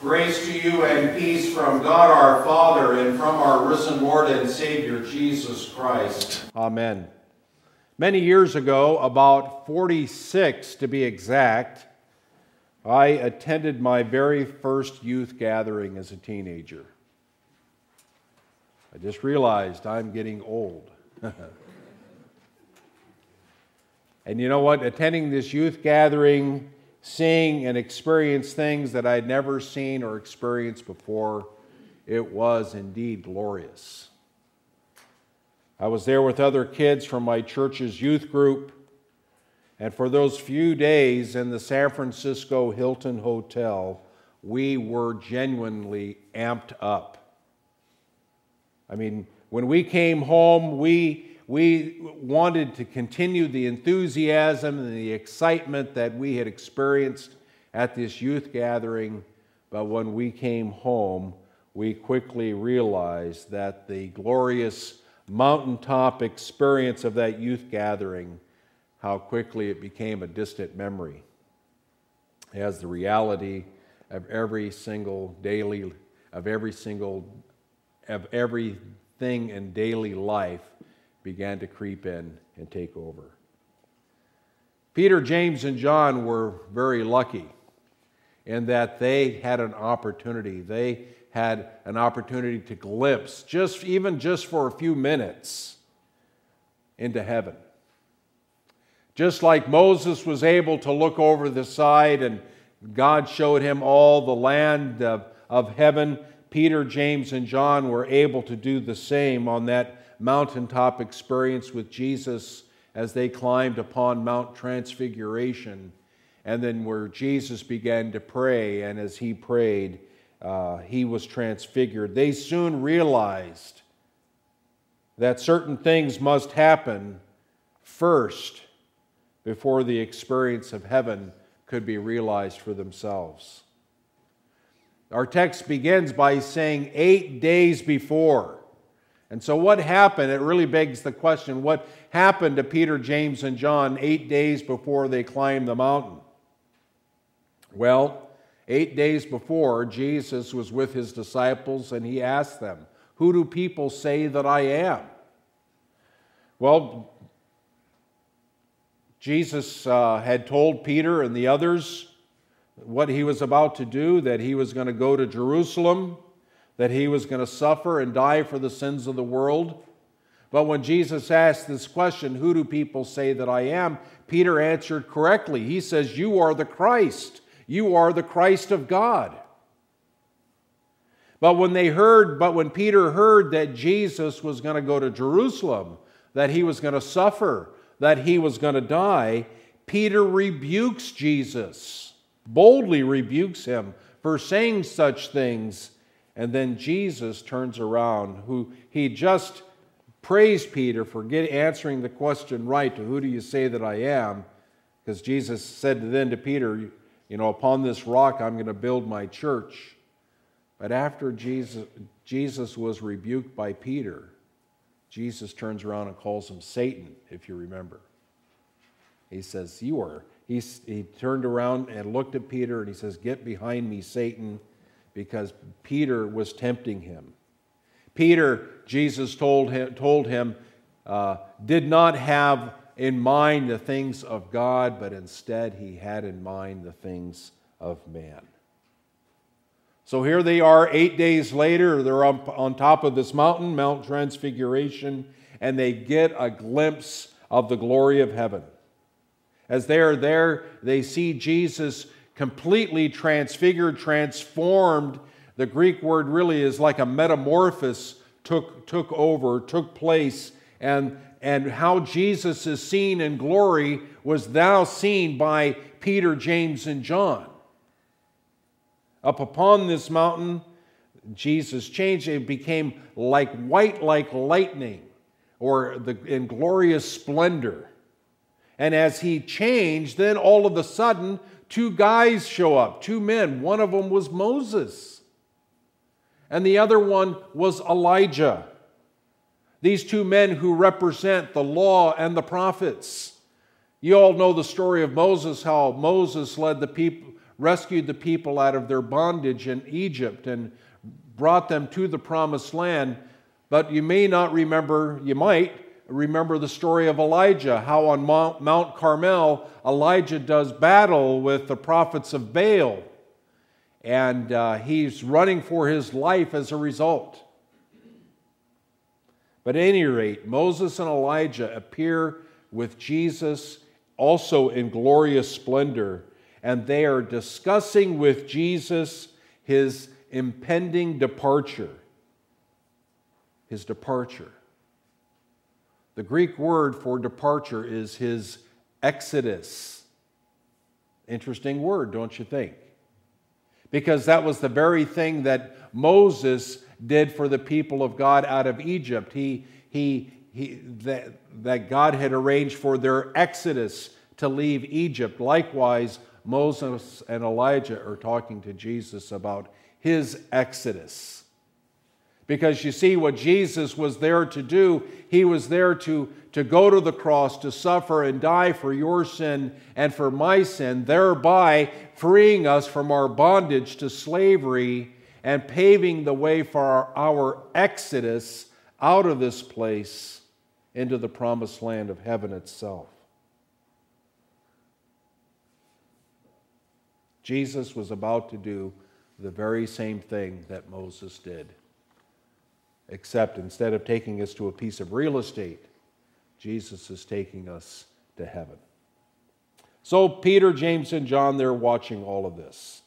Grace to you and peace from God our Father and from our risen Lord and Savior Jesus Christ. Amen. Many years ago, about 46 to be exact, I attended my very first youth gathering as a teenager. I just realized I'm getting old. and you know what? Attending this youth gathering seeing and experience things that I'd never seen or experienced before. It was indeed glorious. I was there with other kids from my church's youth group, and for those few days in the San Francisco Hilton Hotel, we were genuinely amped up. I mean, when we came home, we we wanted to continue the enthusiasm and the excitement that we had experienced at this youth gathering, but when we came home, we quickly realized that the glorious mountaintop experience of that youth gathering, how quickly it became a distant memory, as the reality of every single daily, of every single, of everything in daily life began to creep in and take over. Peter, James, and John were very lucky in that they had an opportunity. They had an opportunity to glimpse, just even just for a few minutes, into heaven. Just like Moses was able to look over the side and God showed him all the land of, of heaven, Peter, James, and John were able to do the same on that mountaintop experience with Jesus as they climbed upon Mount Transfiguration, and then where Jesus began to pray, and as he prayed, uh, he was transfigured. They soon realized that certain things must happen first before the experience of heaven could be realized for themselves. Our text begins by saying, eight days before. And so, what happened? It really begs the question what happened to Peter, James, and John eight days before they climbed the mountain? Well, eight days before, Jesus was with his disciples and he asked them, Who do people say that I am? Well, Jesus uh, had told Peter and the others what he was about to do, that he was going to go to Jerusalem that he was going to suffer and die for the sins of the world. But when Jesus asked this question, Who do people say that I am? Peter answered correctly. He says, You are the Christ. You are the Christ of God. But when they heard, but when Peter heard that Jesus was going to go to Jerusalem, that he was going to suffer, that he was going to die, Peter rebukes Jesus, boldly rebukes him for saying such things and then Jesus turns around, who he just praised Peter for get, answering the question right to who do you say that I am? Because Jesus said then to Peter, You know, upon this rock I'm going to build my church. But after Jesus, Jesus was rebuked by Peter, Jesus turns around and calls him Satan, if you remember. He says, You are. He, he turned around and looked at Peter and he says, Get behind me, Satan because Peter was tempting him. Peter, Jesus told him, told him uh, did not have in mind the things of God, but instead he had in mind the things of man. So here they are, eight days later, they're up on top of this mountain, Mount Transfiguration, and they get a glimpse of the glory of heaven. As they are there, they see Jesus completely transfigured, transformed. The Greek word really is like a metamorphosis took, took over, took place, and, and how Jesus is seen in glory was now seen by Peter, James, and John. Up upon this mountain, Jesus changed. It became like white, like lightning, or the, in glorious splendor. And as he changed, then all of a sudden, two guys show up, two men. One of them was Moses, and the other one was Elijah. These two men who represent the law and the prophets. You all know the story of Moses, how Moses led the people, rescued the people out of their bondage in Egypt and brought them to the promised land. But you may not remember, you might remember the story of Elijah, how on Mount Carmel, Elijah does battle with the prophets of Baal. And uh, he's running for his life as a result. But at any rate, Moses and Elijah appear with Jesus also in glorious splendor, and they are discussing with Jesus his impending departure. His departure. The Greek word for departure is his exodus. Interesting word, don't you think? Because that was the very thing that Moses did for the people of God out of Egypt. He, he, he, that, that God had arranged for their exodus to leave Egypt. Likewise, Moses and Elijah are talking to Jesus about his exodus. Because you see, what Jesus was there to do, he was there to, to go to the cross, to suffer and die for your sin and for my sin, thereby freeing us from our bondage to slavery and paving the way for our, our exodus out of this place into the promised land of heaven itself. Jesus was about to do the very same thing that Moses did, except instead of taking us to a piece of real estate, Jesus is taking us to heaven. So, Peter, James, and John, they're watching all of this.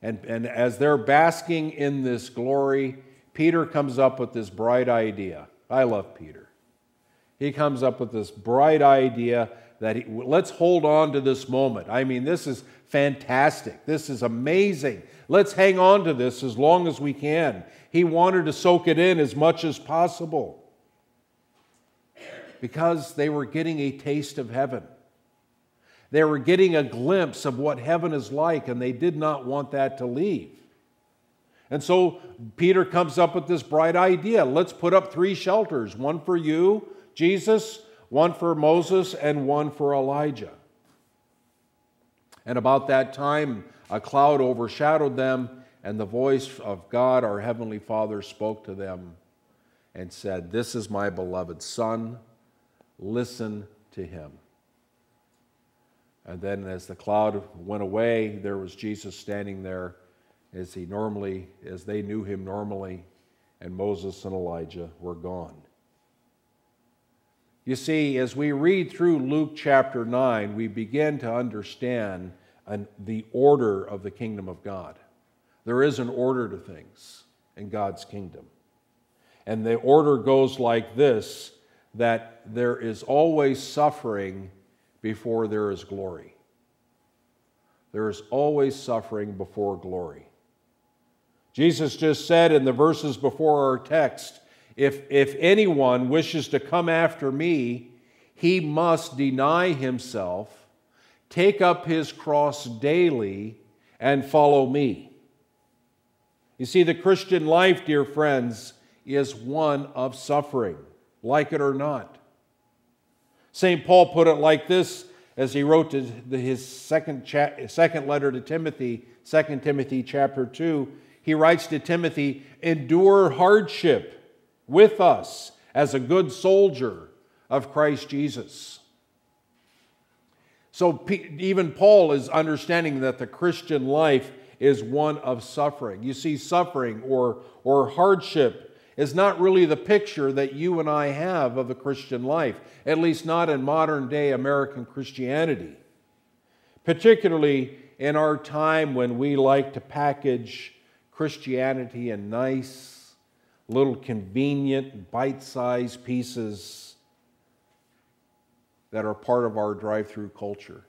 And, and as they're basking in this glory, Peter comes up with this bright idea. I love Peter. He comes up with this bright idea that he, let's hold on to this moment. I mean, this is fantastic. This is amazing. Let's hang on to this as long as we can. He wanted to soak it in as much as possible because they were getting a taste of heaven. They were getting a glimpse of what heaven is like, and they did not want that to leave. And so Peter comes up with this bright idea let's put up three shelters one for you, Jesus, one for Moses, and one for Elijah. And about that time, a cloud overshadowed them, and the voice of God, our Heavenly Father, spoke to them and said, This is my beloved Son, listen to him. And then as the cloud went away, there was Jesus standing there as he normally, as they knew him normally, and Moses and Elijah were gone. You see, as we read through Luke chapter 9, we begin to understand an, the order of the kingdom of God. There is an order to things in God's kingdom. And the order goes like this that there is always suffering before there is glory. There is always suffering before glory. Jesus just said in the verses before our text if, if anyone wishes to come after me, he must deny himself, take up his cross daily, and follow me. You see, the Christian life, dear friends, is one of suffering, like it or not. St. Paul put it like this as he wrote to his second, cha- second letter to Timothy, 2 Timothy chapter 2. He writes to Timothy, endure hardship with us as a good soldier of Christ Jesus. So even Paul is understanding that the Christian life is one of suffering. You see, suffering or, or hardship is not really the picture that you and I have of the Christian life, at least not in modern day American Christianity. Particularly in our time when we like to package Christianity in nice, little convenient, bite sized pieces that are part of our drive through culture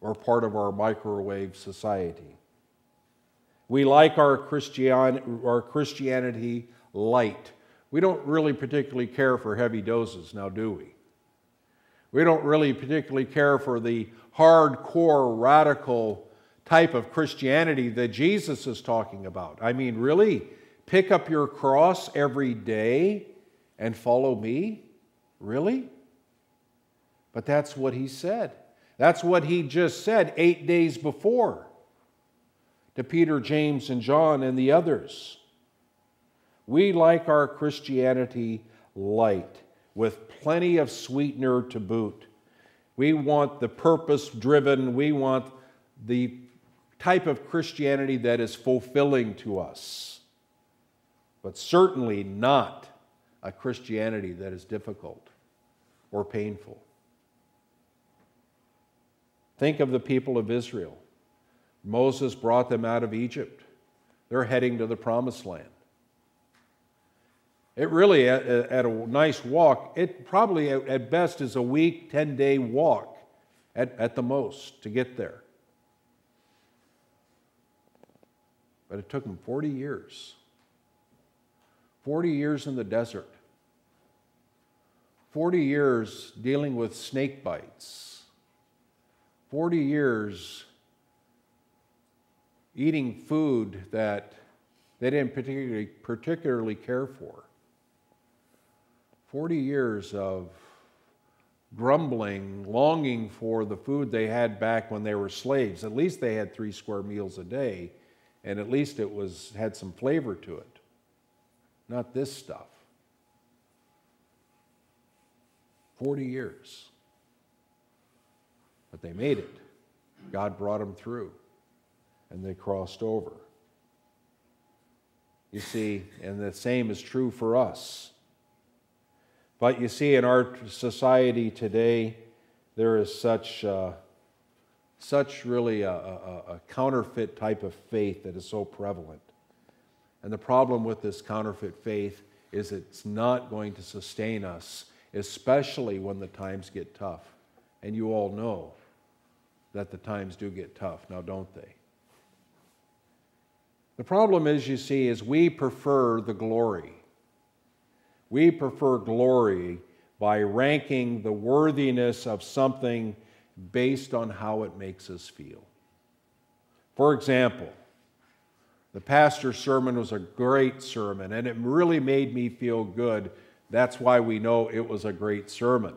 or part of our microwave society. We like our, Christian, our Christianity light. We don't really particularly care for heavy doses, now do we? We don't really particularly care for the hardcore, radical type of Christianity that Jesus is talking about. I mean, really? Pick up your cross every day and follow me? Really? But that's what he said. That's what he just said eight days before to Peter, James, and John and the others. We like our Christianity light, with plenty of sweetener to boot. We want the purpose driven, we want the type of Christianity that is fulfilling to us, but certainly not a Christianity that is difficult or painful. Think of the people of Israel. Moses brought them out of Egypt. They're heading to the promised land. It really, at, at a nice walk, it probably at best is a week, 10 day walk at, at the most to get there. But it took them 40 years. 40 years in the desert. 40 years dealing with snake bites. 40 years eating food that they didn't particularly, particularly care for. 40 years of grumbling, longing for the food they had back when they were slaves. At least they had three square meals a day, and at least it was had some flavor to it. Not this stuff. 40 years. But they made it. God brought them through, and they crossed over. You see, and the same is true for us. But you see, in our society today, there is such, uh, such really a, a, a counterfeit type of faith that is so prevalent. And the problem with this counterfeit faith is it's not going to sustain us, especially when the times get tough. And you all know that the times do get tough, now don't they? The problem is, you see, is we prefer the glory. We prefer glory by ranking the worthiness of something based on how it makes us feel. For example, the pastor's sermon was a great sermon and it really made me feel good. That's why we know it was a great sermon.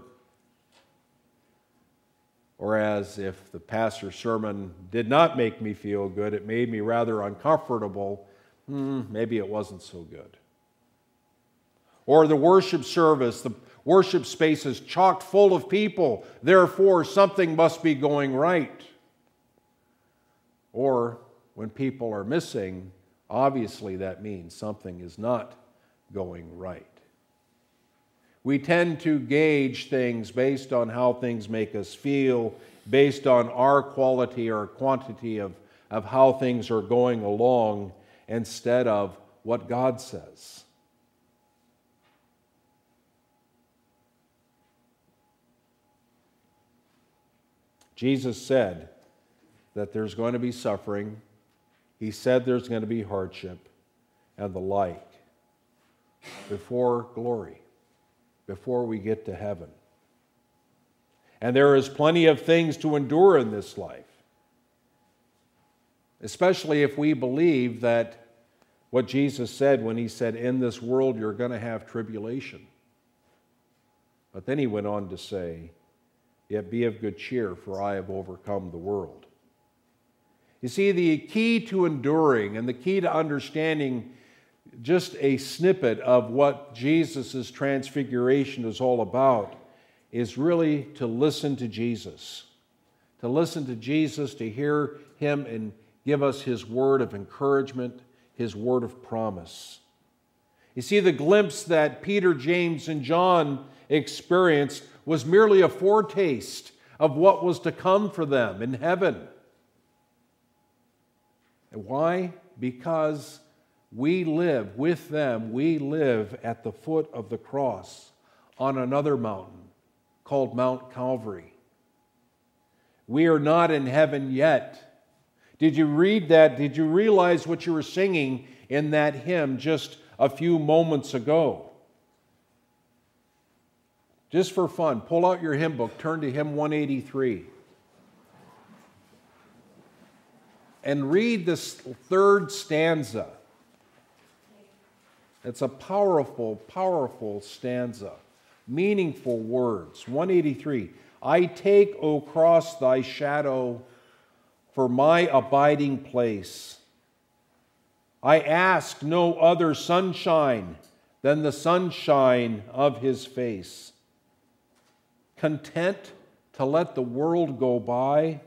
Whereas if the pastor's sermon did not make me feel good, it made me rather uncomfortable, hmm, maybe it wasn't so good. Or the worship service, the worship space is chock full of people, therefore something must be going right. Or when people are missing, obviously that means something is not going right. We tend to gauge things based on how things make us feel, based on our quality or quantity of, of how things are going along, instead of what God says. Jesus said that there's going to be suffering, He said there's going to be hardship and the like before glory, before we get to heaven. And there is plenty of things to endure in this life, especially if we believe that what Jesus said when He said, In this world you're going to have tribulation. But then He went on to say, Yet be of good cheer, for I have overcome the world. You see, the key to enduring and the key to understanding just a snippet of what Jesus' transfiguration is all about is really to listen to Jesus. To listen to Jesus, to hear him and give us his word of encouragement, his word of promise. You see, the glimpse that Peter, James, and John experienced was merely a foretaste of what was to come for them in heaven. Why? Because we live with them, we live at the foot of the cross on another mountain called Mount Calvary. We are not in heaven yet. Did you read that? Did you realize what you were singing in that hymn just a few moments ago? Just for fun, pull out your hymn book, turn to hymn 183. And read this third stanza. It's a powerful, powerful stanza. Meaningful words. 183. I take, O cross, thy shadow for my abiding place. I ask no other sunshine than the sunshine of his face. Content to let the world go by,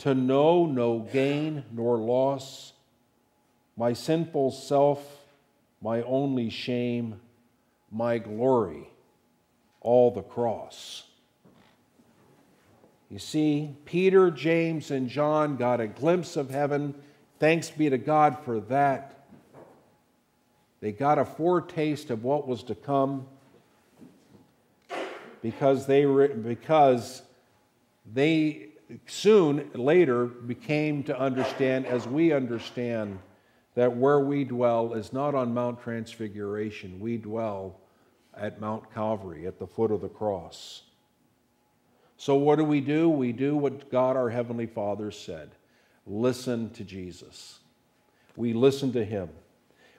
to know no gain nor loss, my sinful self, my only shame, my glory, all the cross. You see, Peter, James, and John got a glimpse of heaven. Thanks be to God for that. They got a foretaste of what was to come because they, because they soon later became to understand, as we understand, that where we dwell is not on Mount Transfiguration. We dwell at Mount Calvary, at the foot of the cross. So, what do we do? We do what God our Heavenly Father said listen to Jesus. We listen to Him.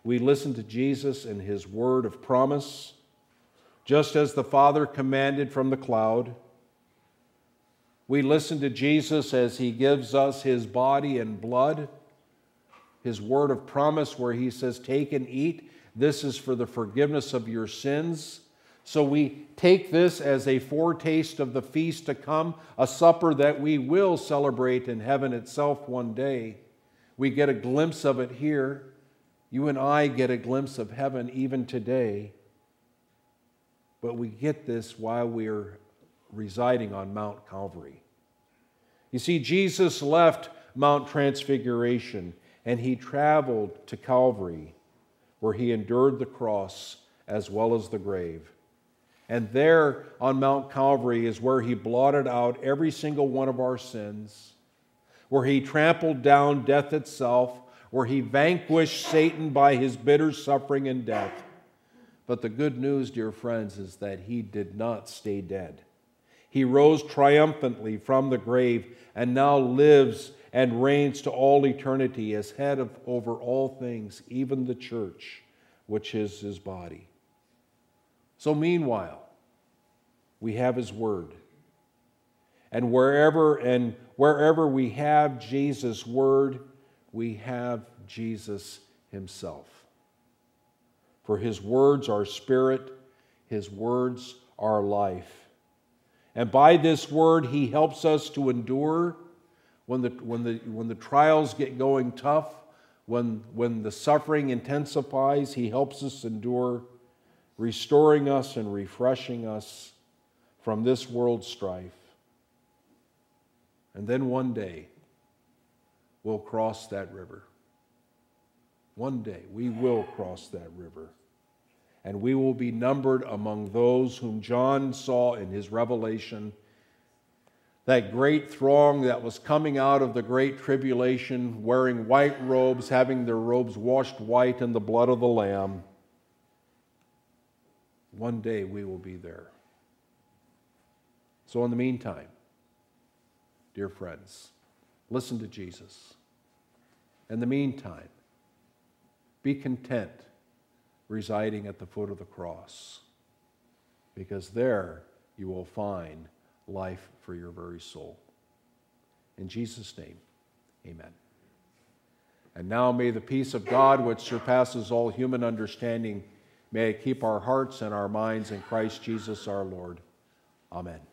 We listen to Jesus and His word of promise, just as the Father commanded from the cloud. We listen to Jesus as He gives us His body and blood, His word of promise, where He says, Take and eat. This is for the forgiveness of your sins. So we take this as a foretaste of the feast to come, a supper that we will celebrate in heaven itself one day. We get a glimpse of it here. You and I get a glimpse of heaven even today, but we get this while we're residing on Mount Calvary. You see, Jesus left Mount Transfiguration and he traveled to Calvary, where he endured the cross as well as the grave. And there on Mount Calvary is where he blotted out every single one of our sins, where he trampled down death itself where he vanquished Satan by his bitter suffering and death. But the good news, dear friends, is that he did not stay dead. He rose triumphantly from the grave and now lives and reigns to all eternity as head of over all things, even the church, which is his body. So, meanwhile, we have his word. And wherever and wherever we have Jesus' word, we have Jesus himself. For his words are spirit, his words are life. And by this word, he helps us to endure when the, when the, when the trials get going tough, when, when the suffering intensifies, he helps us endure, restoring us and refreshing us from this world's strife. And then one day, we'll cross that river. One day we will cross that river. And we will be numbered among those whom John saw in his revelation. That great throng that was coming out of the great tribulation, wearing white robes, having their robes washed white in the blood of the Lamb. One day we will be there. So, in the meantime, dear friends, Listen to Jesus. In the meantime, be content residing at the foot of the cross, because there you will find life for your very soul. In Jesus' name, amen. And now may the peace of God, which surpasses all human understanding, may it keep our hearts and our minds in Christ Jesus our Lord. Amen.